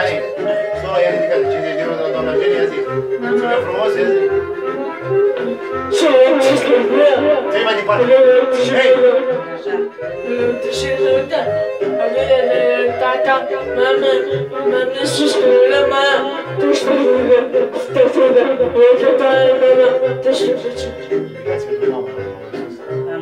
ani, sora i-a ridicat 50 de euro de la doamna Genia, zic, mulțumesc frumos, ia zic. Trei mai departe. Hei! Și uite, alea de tata, mama, mama, susțină, mama, tu știi, te frâne, e că tare, mama, te știi, te știi.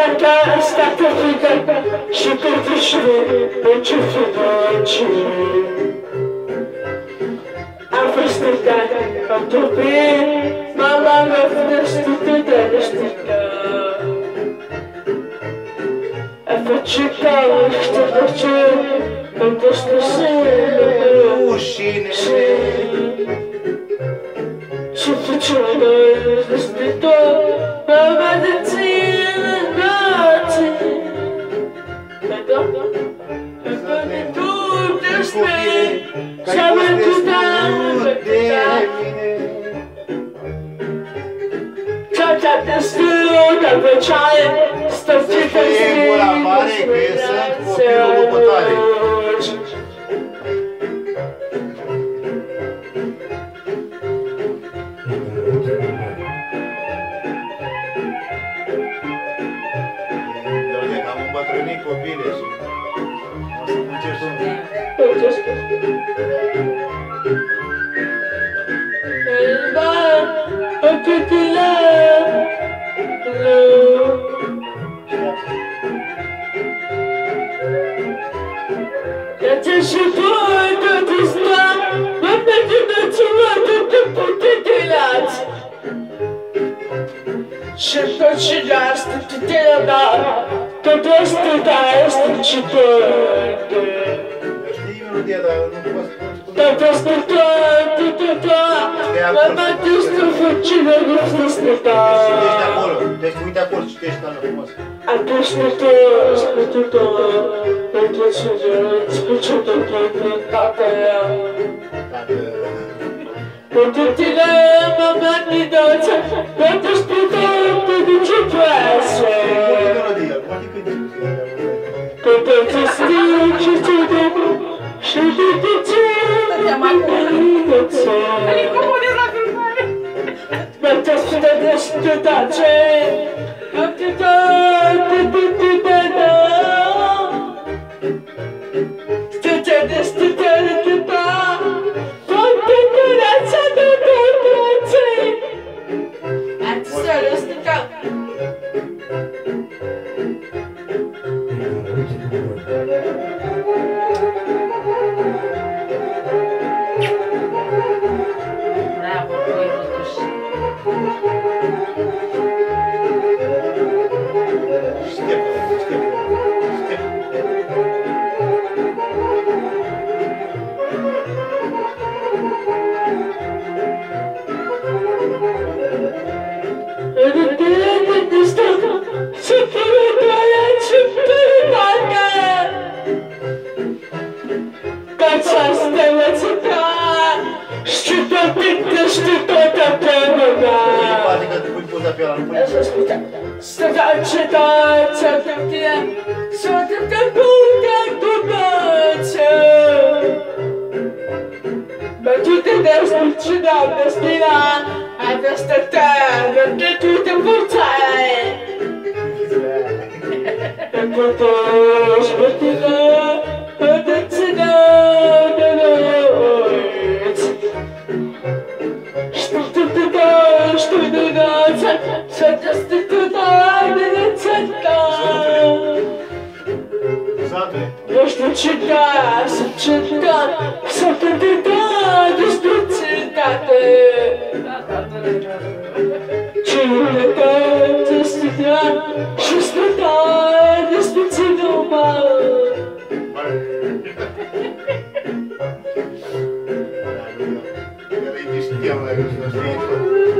Santa sta per vita, ci per vicine, ci fidanci. A festegà, quanto bene, ma la mia finestra è E faccio cavolo, sto facendo, quanto stasera, Cetate stâlul de pe ceaie, stăpțită gura mare, că eu sunt copilul lopătare. Dă-l de cam îmbătrânit copile și she just did it, she did it, she did it, she did it. dietro, non ti posso... Tanto ascoltare, tutto qua, la magistratura uccide questo ascoltare. Te ești de acord, citești la frumos. Ascultă, ascultă, pentru sugere, ascultă pentru tatăl. Pentru tine mă bandidoță, pentru scriitorul pentru ce place. Pentru ce stiu și ce trebuie. Stăteam acum. la filmare. Mergea sute de studace. Stăteam de Această lățica Și tot și tot apelura Stăga cetația pe tine Să trăcă cu cartubația Bătute de zbucina destina Această tare Că tu te învățai Te putoși pe tine Çatıştık dudağını çıkar Düştü çıkar, çıkar Sıkı dudağ, düştü çıkar Çığırı da, düştü da Şüstü da, düştü çıkar Thank you.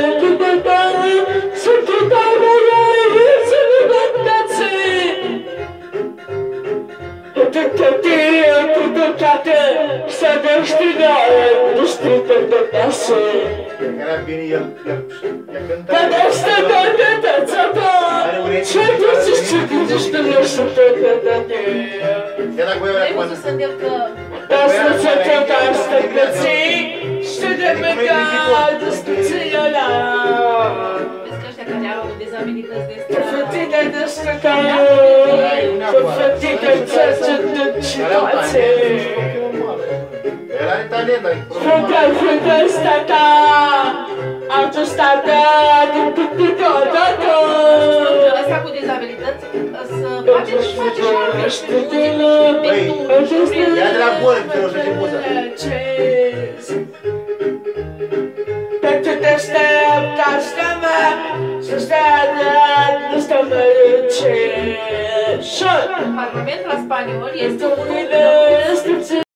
el știa, nu știu că pedeapsă. Era bine el, el cânta. Pedeapsă de pedeapsă ta, ce duci și gândești de el și pe pedeapsă. Trebuie să ne că... Dar să se cânta asta că ți și de mega discuția dizabilități de stradă. Fătite de stradă, fătite de cercetări. Ai talent, ai Frugal, frugal, stata, autostradă, totodotodot. Asta cu dizabilități, să face și face și armești, muzici, Ia de la gol, vreau să fie muza. Pentru te aștept, aștept-mă, să stai, nu stai mă Parlamentul la spaniol este unul